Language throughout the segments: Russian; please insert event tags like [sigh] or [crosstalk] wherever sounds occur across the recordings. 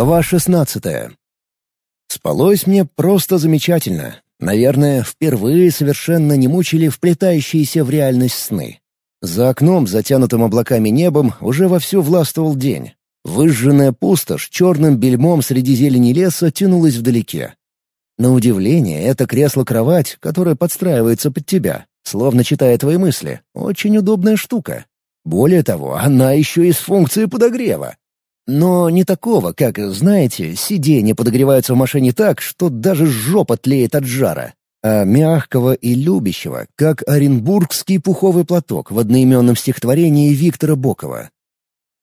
Глава шестнадцатая. Спалось мне просто замечательно. Наверное, впервые совершенно не мучили вплетающиеся в реальность сны. За окном, затянутым облаками небом, уже вовсю властвовал день. Выжженная пустошь черным бельмом среди зелени леса тянулась вдалеке. На удивление, это кресло-кровать, которое подстраивается под тебя, словно читая твои мысли, очень удобная штука. Более того, она еще и с функцией подогрева. Но не такого, как, знаете, сиденья подогреваются в машине так, что даже жопа тлеет от жара, а мягкого и любящего, как оренбургский пуховый платок в одноименном стихотворении Виктора Бокова.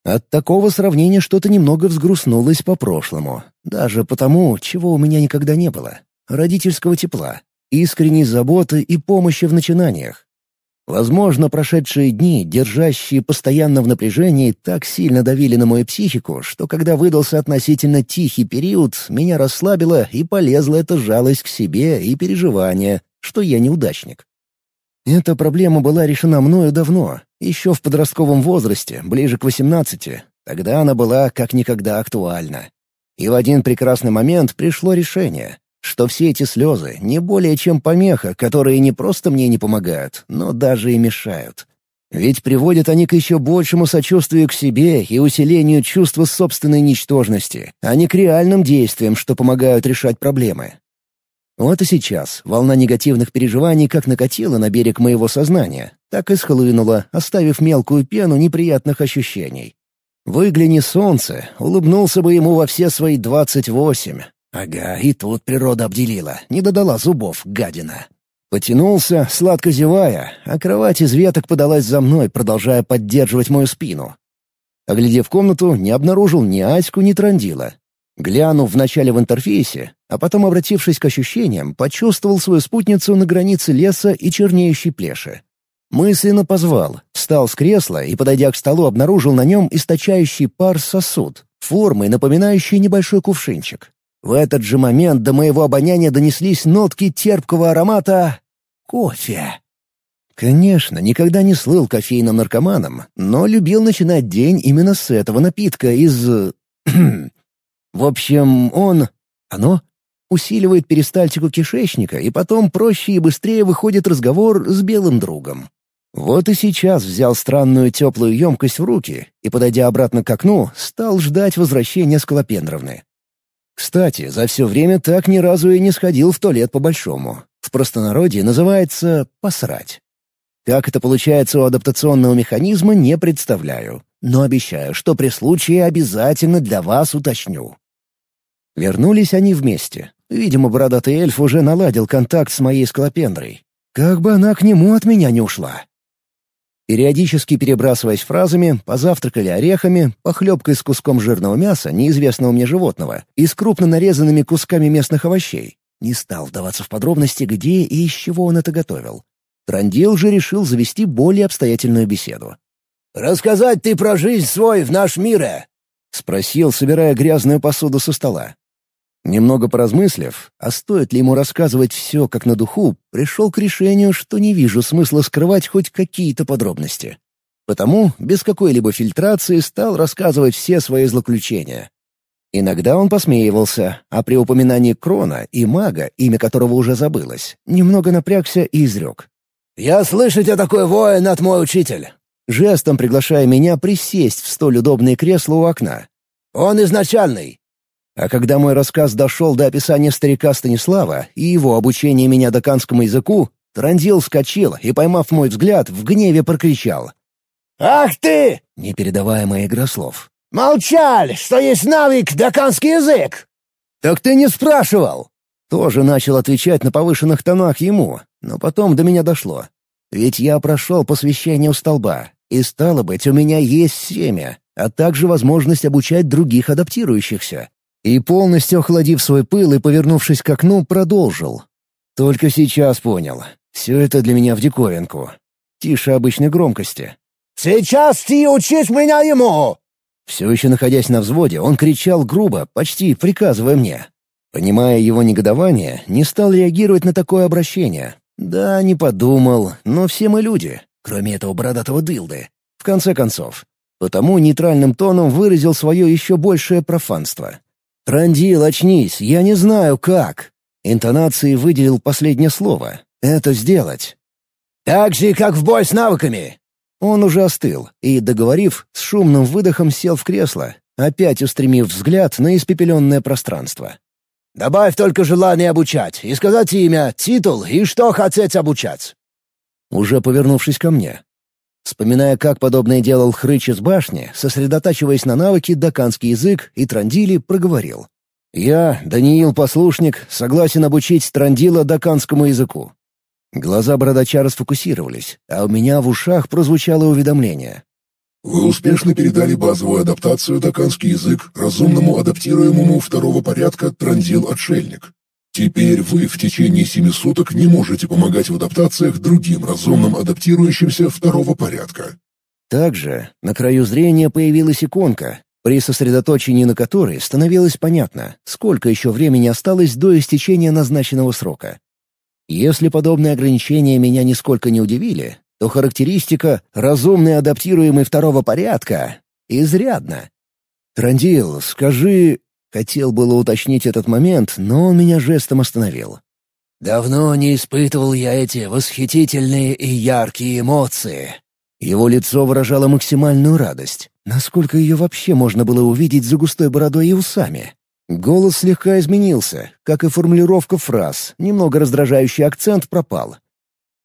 От такого сравнения что-то немного взгрустнулось по прошлому, даже потому, чего у меня никогда не было — родительского тепла, искренней заботы и помощи в начинаниях. Возможно, прошедшие дни, держащие постоянно в напряжении, так сильно давили на мою психику, что когда выдался относительно тихий период, меня расслабило и полезла эта жалость к себе и переживание, что я неудачник. Эта проблема была решена мною давно, еще в подростковом возрасте, ближе к 18. Тогда она была как никогда актуальна. И в один прекрасный момент пришло решение что все эти слезы не более чем помеха, которые не просто мне не помогают, но даже и мешают. Ведь приводят они к еще большему сочувствию к себе и усилению чувства собственной ничтожности, а не к реальным действиям, что помогают решать проблемы. Вот и сейчас волна негативных переживаний как накатила на берег моего сознания, так и схлынула, оставив мелкую пену неприятных ощущений. Выгляни солнце, улыбнулся бы ему во все свои двадцать восемь, Ага, и тут природа обделила, не додала зубов, гадина. Потянулся, сладко зевая, а кровать из веток подалась за мной, продолжая поддерживать мою спину. Оглядев комнату, не обнаружил ни Аську, ни Трандила. Глянув вначале в интерфейсе, а потом, обратившись к ощущениям, почувствовал свою спутницу на границе леса и чернеющей плеши. Мысленно позвал, встал с кресла и, подойдя к столу, обнаружил на нем источающий пар сосуд, формой напоминающий небольшой кувшинчик. В этот же момент до моего обоняния донеслись нотки терпкого аромата кофе. Конечно, никогда не слыл кофейным наркоманом, но любил начинать день именно с этого напитка из... [clears throat] В общем, он... Оно усиливает перистальтику кишечника, и потом проще и быстрее выходит разговор с белым другом. Вот и сейчас взял странную теплую емкость в руки и, подойдя обратно к окну, стал ждать возвращения Скалопендровны. Кстати, за все время так ни разу и не сходил в туалет по-большому. В простонародье называется «посрать». Как это получается у адаптационного механизма, не представляю. Но обещаю, что при случае обязательно для вас уточню. Вернулись они вместе. Видимо, бородатый эльф уже наладил контакт с моей скалопендрой. Как бы она к нему от меня не ушла. Периодически перебрасываясь фразами, позавтракали орехами, похлебкой с куском жирного мяса неизвестного мне животного и с крупно нарезанными кусками местных овощей. Не стал вдаваться в подробности, где и из чего он это готовил. Трандил же решил завести более обстоятельную беседу. «Рассказать ты про жизнь свой в наш мире?» — спросил, собирая грязную посуду со стола. Немного поразмыслив, а стоит ли ему рассказывать все как на духу, пришел к решению, что не вижу смысла скрывать хоть какие-то подробности. Потому без какой-либо фильтрации стал рассказывать все свои злоключения. Иногда он посмеивался, а при упоминании Крона и мага, имя которого уже забылось, немного напрягся и изрек. «Я слышу тебя такой воин от мой учитель!» Жестом приглашая меня присесть в столь удобное кресло у окна. «Он изначальный, а когда мой рассказ дошел до описания старика Станислава и его обучения меня доканскому языку, Трандил вскочил и, поймав мой взгляд, в гневе прокричал. «Ах ты!» — непередаваемая игра слов. «Молчаль, что есть навык доканский язык!» «Так ты не спрашивал!» Тоже начал отвечать на повышенных тонах ему, но потом до меня дошло. Ведь я прошел посвящение у столба, и, стало быть, у меня есть семя, а также возможность обучать других адаптирующихся. И полностью охладив свой пыл и повернувшись к окну, продолжил. Только сейчас понял. Все это для меня в диковинку. Тише обычной громкости. «Сейчас ты учишь меня ему!» Все еще находясь на взводе, он кричал грубо, почти приказывая мне. Понимая его негодование, не стал реагировать на такое обращение. Да, не подумал, но все мы люди, кроме этого бородатого дылды. В конце концов. Потому нейтральным тоном выразил свое еще большее профанство. «Трандил, очнись, я не знаю, как!» Интонацией выделил последнее слово. «Это сделать». «Так же, как в бой с навыками!» Он уже остыл и, договорив, с шумным выдохом сел в кресло, опять устремив взгляд на испепеленное пространство. «Добавь только желание обучать и сказать имя, титул и что хотеть обучать». Уже повернувшись ко мне. Вспоминая, как подобное делал Хрыч из башни, сосредотачиваясь на навыке даканский язык и трандили, проговорил. «Я, Даниил Послушник, согласен обучить трандила даканскому языку». Глаза бородача расфокусировались, а у меня в ушах прозвучало уведомление. Вы успешно передали базовую адаптацию даканский язык разумному адаптируемому второго порядка Трандил-отшельник. Теперь вы в течение семи суток не можете помогать в адаптациях другим разумным адаптирующимся второго порядка. Также на краю зрения появилась иконка, при сосредоточении на которой становилось понятно, сколько еще времени осталось до истечения назначенного срока. Если подобные ограничения меня нисколько не удивили, то характеристика «разумный адаптируемый второго порядка» изрядно. «Трандил, скажи...» Хотел было уточнить этот момент, но он меня жестом остановил. «Давно не испытывал я эти восхитительные и яркие эмоции». Его лицо выражало максимальную радость. Насколько ее вообще можно было увидеть за густой бородой и усами? Голос слегка изменился, как и формулировка фраз, немного раздражающий акцент пропал.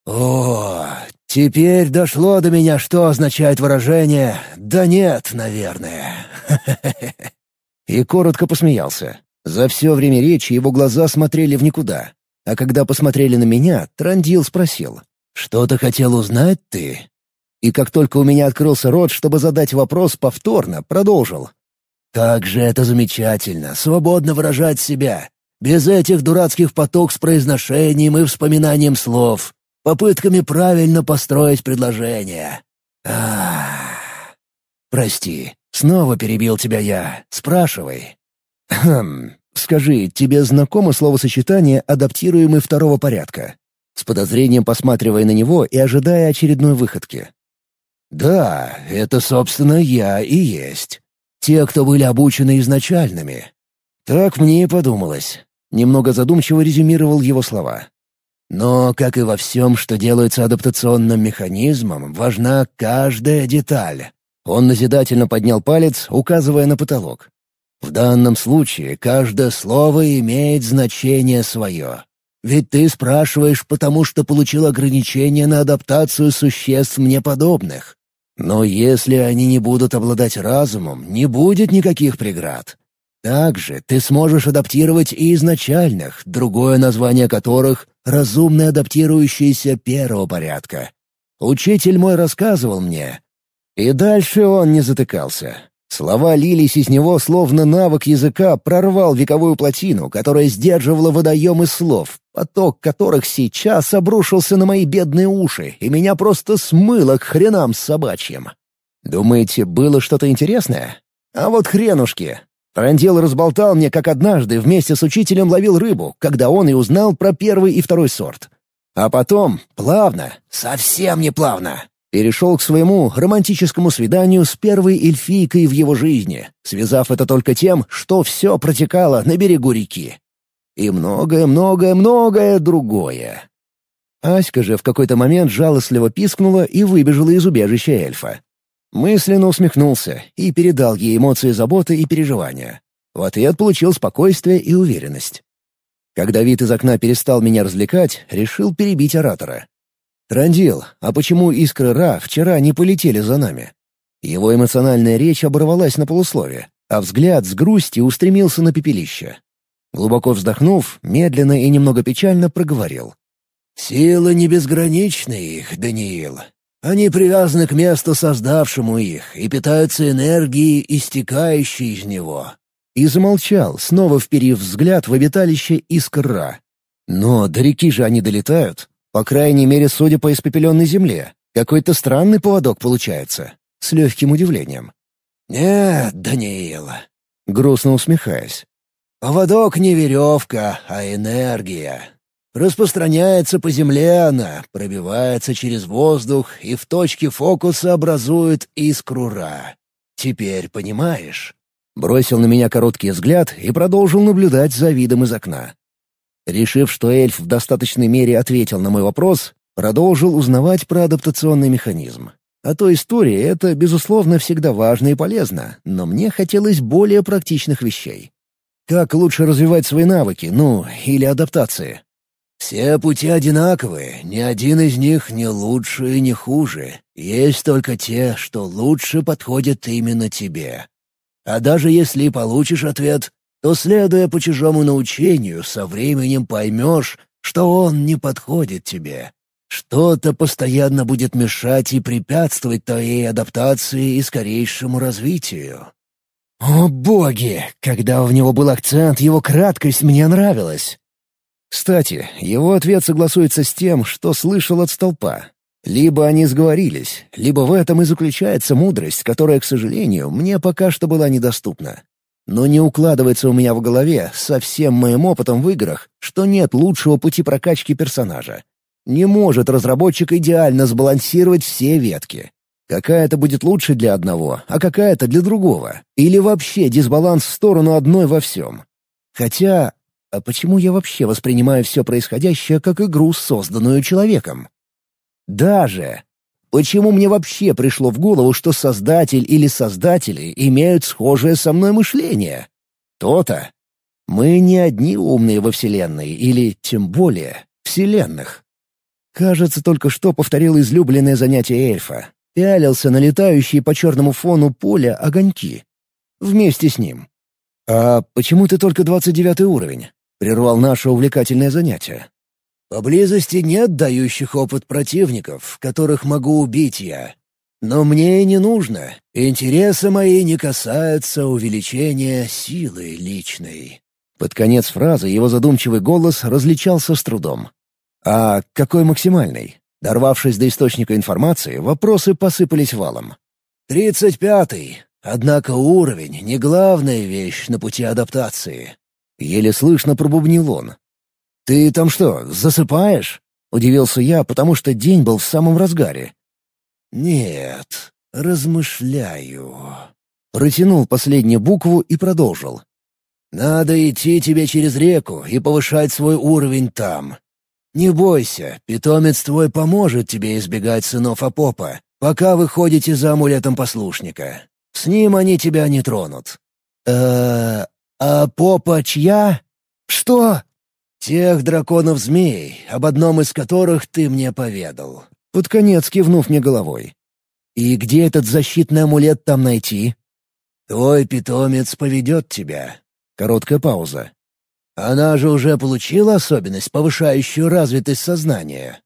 «О, теперь дошло до меня, что означает выражение «да нет, наверное». [laughs] И коротко посмеялся. За все время речи его глаза смотрели в никуда. А когда посмотрели на меня, Трандил спросил. «Что ты хотел узнать ты?» И как только у меня открылся рот, чтобы задать вопрос повторно, продолжил. «Как же это замечательно, свободно выражать себя, без этих дурацких поток с произношением и вспоминанием слов попытками правильно построить предложение. А, Прости, снова перебил тебя я. Спрашивай. Хм, скажи, тебе знакомо словосочетание «адаптируемый второго порядка»? С подозрением посматривая на него и ожидая очередной выходки. «Да, это, собственно, я и есть. Те, кто были обучены изначальными». Так мне и подумалось. Немного задумчиво резюмировал его слова. Но, как и во всем, что делается адаптационным механизмом, важна каждая деталь. Он назидательно поднял палец, указывая на потолок. В данном случае каждое слово имеет значение свое. Ведь ты спрашиваешь, потому что получил ограничение на адаптацию существ мне подобных. Но если они не будут обладать разумом, не будет никаких преград. Также ты сможешь адаптировать и изначальных, другое название которых — разумно адаптирующиеся первого порядка. Учитель мой рассказывал мне. И дальше он не затыкался. Слова лились из него, словно навык языка прорвал вековую плотину, которая сдерживала водоем из слов, поток которых сейчас обрушился на мои бедные уши, и меня просто смыло к хренам собачьим. Думаете, было что-то интересное? А вот хренушки. Тарантил разболтал мне, как однажды вместе с учителем ловил рыбу, когда он и узнал про первый и второй сорт. А потом, плавно, совсем не плавно, перешел к своему романтическому свиданию с первой эльфийкой в его жизни, связав это только тем, что все протекало на берегу реки. И многое-многое-многое другое. Аська же в какой-то момент жалостливо пискнула и выбежала из убежища эльфа. Мысленно усмехнулся и передал ей эмоции заботы и переживания. В ответ получил спокойствие и уверенность. Когда вид из окна перестал меня развлекать, решил перебить оратора. «Трандил, а почему искры Ра вчера не полетели за нами?» Его эмоциональная речь оборвалась на полуслове, а взгляд с грустью устремился на пепелище. Глубоко вздохнув, медленно и немного печально проговорил. «Сила не безгранична их, Даниил. Они привязаны к месту, создавшему их, и питаются энергией, истекающей из него». И замолчал, снова вперив взгляд в обиталище Искра. «Но до реки же они долетают. По крайней мере, судя по испепеленной земле. Какой-то странный поводок получается». С легким удивлением. «Нет, Даниил», — грустно усмехаясь. «Поводок не веревка, а энергия. Распространяется по земле она, пробивается через воздух и в точке фокуса образует искру Ра. Теперь понимаешь? Бросил на меня короткий взгляд и продолжил наблюдать за видом из окна. Решив, что эльф в достаточной мере ответил на мой вопрос, продолжил узнавать про адаптационный механизм. А то история — это, безусловно, всегда важно и полезно, но мне хотелось более практичных вещей. Как лучше развивать свои навыки, ну, или адаптации? Все пути одинаковые, ни один из них не лучше и не хуже. Есть только те, что лучше подходят именно тебе. А даже если получишь ответ, то, следуя по чужому научению, со временем поймешь, что он не подходит тебе. Что-то постоянно будет мешать и препятствовать твоей адаптации и скорейшему развитию. О боги! Когда у него был акцент, его краткость мне нравилась. Кстати, его ответ согласуется с тем, что слышал от столпа. Либо они сговорились, либо в этом и заключается мудрость, которая, к сожалению, мне пока что была недоступна. Но не укладывается у меня в голове со всем моим опытом в играх, что нет лучшего пути прокачки персонажа. Не может разработчик идеально сбалансировать все ветки. Какая-то будет лучше для одного, а какая-то для другого. Или вообще дисбаланс в сторону одной во всем. Хотя а почему я вообще воспринимаю все происходящее как игру, созданную человеком? Даже. Почему мне вообще пришло в голову, что создатель или создатели имеют схожее со мной мышление? То-то. Мы не одни умные во Вселенной, или, тем более, Вселенных. Кажется, только что повторил излюбленное занятие эльфа. Пялился на летающие по черному фону поля огоньки. Вместе с ним. «А почему ты только двадцать девятый уровень?» прервал наше увлекательное занятие. «Поблизости нет дающих опыт противников, которых могу убить я. Но мне и не нужно. Интересы мои не касаются увеличения силы личной». Под конец фразы его задумчивый голос различался с трудом. «А какой максимальный?» Дорвавшись до источника информации, вопросы посыпались валом. «Тридцать пятый. Однако уровень — не главная вещь на пути адаптации. Еле слышно пробубнил он. «Ты там что, засыпаешь?» — удивился я, потому что день был в самом разгаре. «Нет, размышляю». Протянул последнюю букву и продолжил. «Надо идти тебе через реку и повышать свой уровень там. Не бойся, питомец твой поможет тебе избегать сынов Апопа, пока вы ходите за амулетом послушника. С ним они тебя не тронут». «Э, «А попа чья?» «Что?» «Тех драконов-змей, об одном из которых ты мне поведал». Под конец кивнув мне головой. «И где этот защитный амулет там найти?» «Твой питомец поведет тебя». Короткая пауза. «Она же уже получила особенность, повышающую развитость сознания».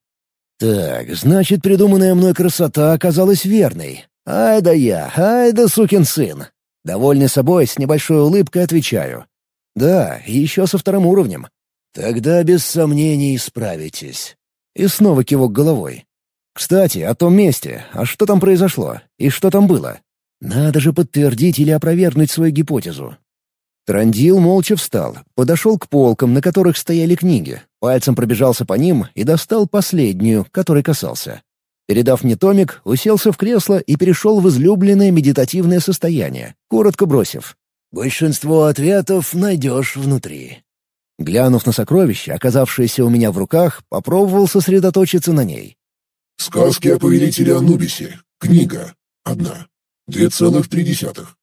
«Так, значит, придуманная мной красота оказалась верной. Ай да я, ай да сукин сын. Довольный собой, с небольшой улыбкой отвечаю. «Да, еще со вторым уровнем». «Тогда без сомнений справитесь». И снова кивок головой. «Кстати, о том месте. А что там произошло? И что там было? Надо же подтвердить или опровергнуть свою гипотезу». Трандил молча встал, подошел к полкам, на которых стояли книги, пальцем пробежался по ним и достал последнюю, которой касался. Передав мне томик, уселся в кресло и перешел в излюбленное медитативное состояние, коротко бросив. «Большинство ответов найдешь внутри». Глянув на сокровище, оказавшееся у меня в руках, попробовал сосредоточиться на ней. «Сказки о повелителе Анубисе. Книга. Одна. Две целых три десятых».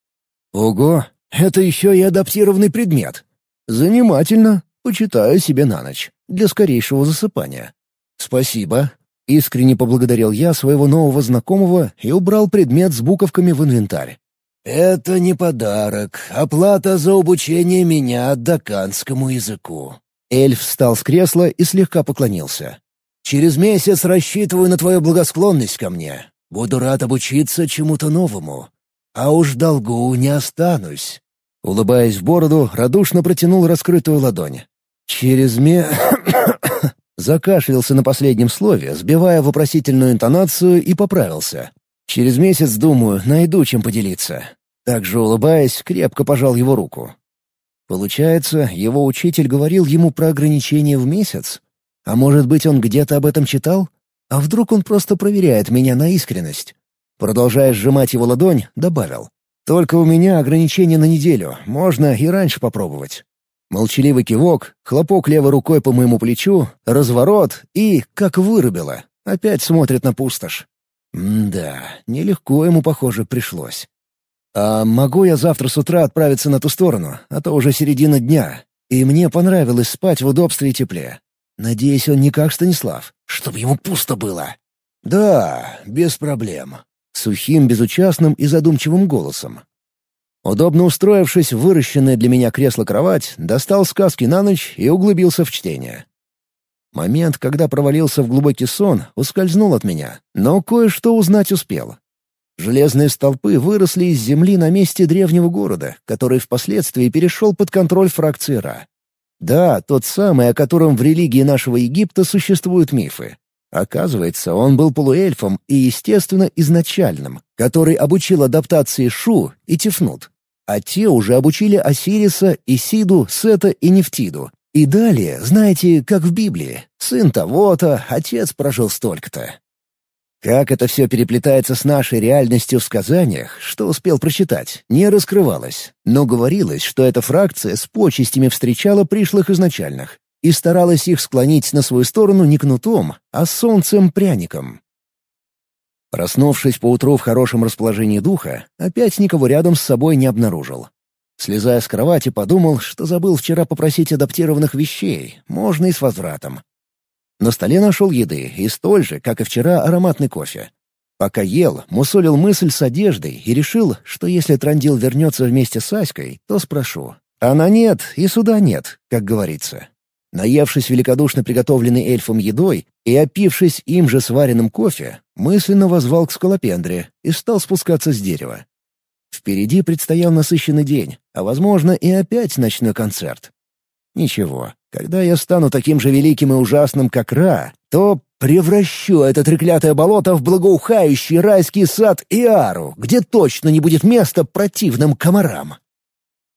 «Ого! Это еще и адаптированный предмет. Занимательно. Почитаю себе на ночь. Для скорейшего засыпания. Спасибо. Искренне поблагодарил я своего нового знакомого и убрал предмет с буковками в инвентарь. «Это не подарок, оплата за обучение меня даканскому языку». Эльф встал с кресла и слегка поклонился. «Через месяц рассчитываю на твою благосклонность ко мне. Буду рад обучиться чему-то новому. А уж долгу не останусь». Улыбаясь в бороду, радушно протянул раскрытую ладонь. «Через ме...» [coughs] Закашлялся на последнем слове, сбивая вопросительную интонацию, и поправился. «Через месяц, думаю, найду чем поделиться». Также улыбаясь, крепко пожал его руку. Получается, его учитель говорил ему про ограничения в месяц? А может быть, он где-то об этом читал? А вдруг он просто проверяет меня на искренность? Продолжая сжимать его ладонь, добавил. Только у меня ограничение на неделю, можно и раньше попробовать. Молчаливый кивок, хлопок левой рукой по моему плечу, разворот и, как вырубило, опять смотрит на пустошь. М-да, нелегко ему, похоже, пришлось. «А могу я завтра с утра отправиться на ту сторону, а то уже середина дня, и мне понравилось спать в удобстве и тепле. Надеюсь, он не как Станислав, чтобы ему пусто было». «Да, без проблем», — сухим, безучастным и задумчивым голосом. Удобно устроившись в выращенное для меня кресло-кровать, достал сказки на ночь и углубился в чтение. Момент, когда провалился в глубокий сон, ускользнул от меня, но кое-что узнать успел. Железные столпы выросли из земли на месте древнего города, который впоследствии перешел под контроль фракции Ра. Да, тот самый, о котором в религии нашего Египта существуют мифы. Оказывается, он был полуэльфом и, естественно, изначальным, который обучил адаптации Шу и Тифнут. А те уже обучили Осириса, Исиду, Сета и Нефтиду. И далее, знаете, как в Библии, сын того-то, отец прожил столько-то. Как это все переплетается с нашей реальностью в сказаниях, что успел прочитать, не раскрывалось, но говорилось, что эта фракция с почестями встречала пришлых изначальных и старалась их склонить на свою сторону не кнутом, а солнцем-пряником. Проснувшись поутру в хорошем расположении духа, опять никого рядом с собой не обнаружил. Слезая с кровати, подумал, что забыл вчера попросить адаптированных вещей, можно и с возвратом. На столе нашел еды и столь же, как и вчера, ароматный кофе. Пока ел, мусолил мысль с одеждой и решил, что если Трандил вернется вместе с Аськой, то спрошу. Она нет и сюда нет, как говорится. Наевшись великодушно приготовленной эльфом едой и опившись им же сваренным кофе, мысленно возвал к скалопендре и стал спускаться с дерева. Впереди предстоял насыщенный день, а, возможно, и опять ночной концерт. Ничего, когда я стану таким же великим и ужасным, как Ра, то превращу это треклятое болото в благоухающий райский сад Иару, где точно не будет места противным комарам.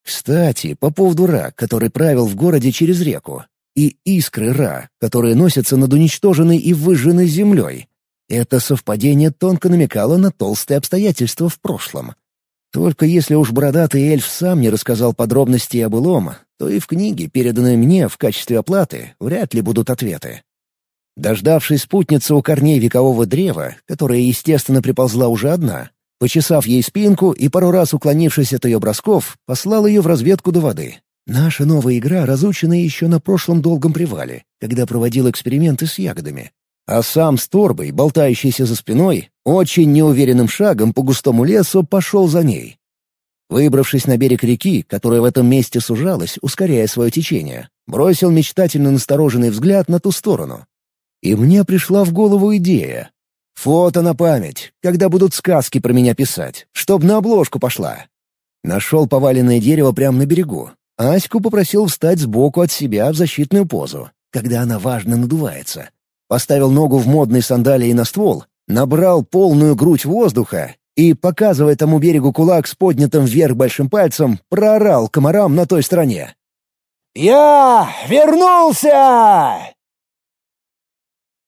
Кстати, по поводу Ра, который правил в городе через реку, и искры Ра, которые носятся над уничтоженной и выжженной землей. Это совпадение тонко намекало на толстые обстоятельства в прошлом. Только если уж бородатый эльф сам не рассказал подробности об былом, то и в книге, переданной мне в качестве оплаты, вряд ли будут ответы. Дождавшись спутницы у корней векового древа, которая, естественно, приползла уже одна, почесав ей спинку и пару раз уклонившись от ее бросков, послал ее в разведку до воды. Наша новая игра разучена еще на прошлом долгом привале, когда проводил эксперименты с ягодами. А сам с торбой, болтающийся за спиной, очень неуверенным шагом по густому лесу пошел за ней. Выбравшись на берег реки, которая в этом месте сужалась, ускоряя свое течение, бросил мечтательно настороженный взгляд на ту сторону. И мне пришла в голову идея. Фото на память, когда будут сказки про меня писать, чтоб на обложку пошла. Нашел поваленное дерево прямо на берегу. Аську попросил встать сбоку от себя в защитную позу, когда она важно надувается. Поставил ногу в модной сандалии на ствол, набрал полную грудь воздуха и, показывая тому берегу кулак с поднятым вверх большим пальцем, проорал комарам на той стороне. «Я вернулся!»